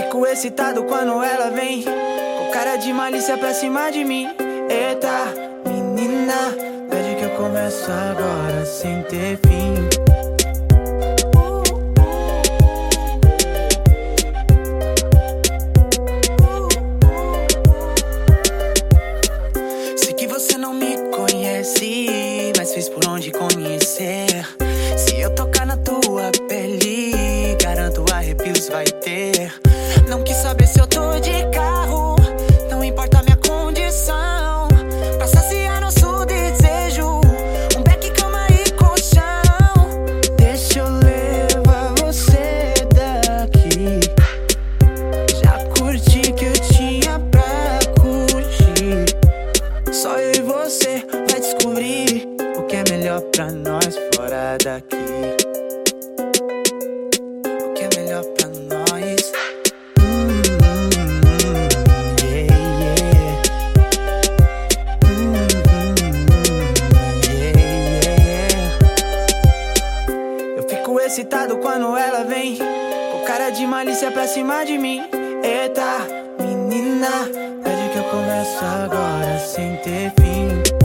fico excitado quando ela vem. Com cara de malícia pra cima de mim. Eita, menina Pede que eu começo agora sem ter fim. Sei que você não me conhece Mas fez por onde conhecer. Se eu tocar na tua pele Garanto arrepios vai ter pra nós fora daqui. O que é melhor pra nós. Eu fico excitado quando ela vem Com cara de malícia pra cima de mim Eita, menina Pede que eu começo agora sem ter fim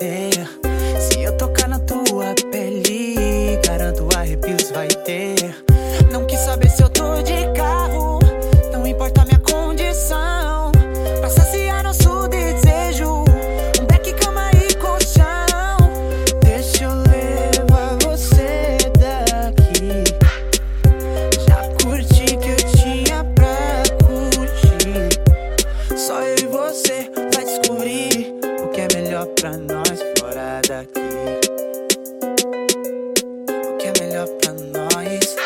conhecer Se eu tocar na tua pele Garanto arrepios vai ter. Não quis saber se eu tô de fora daqui. O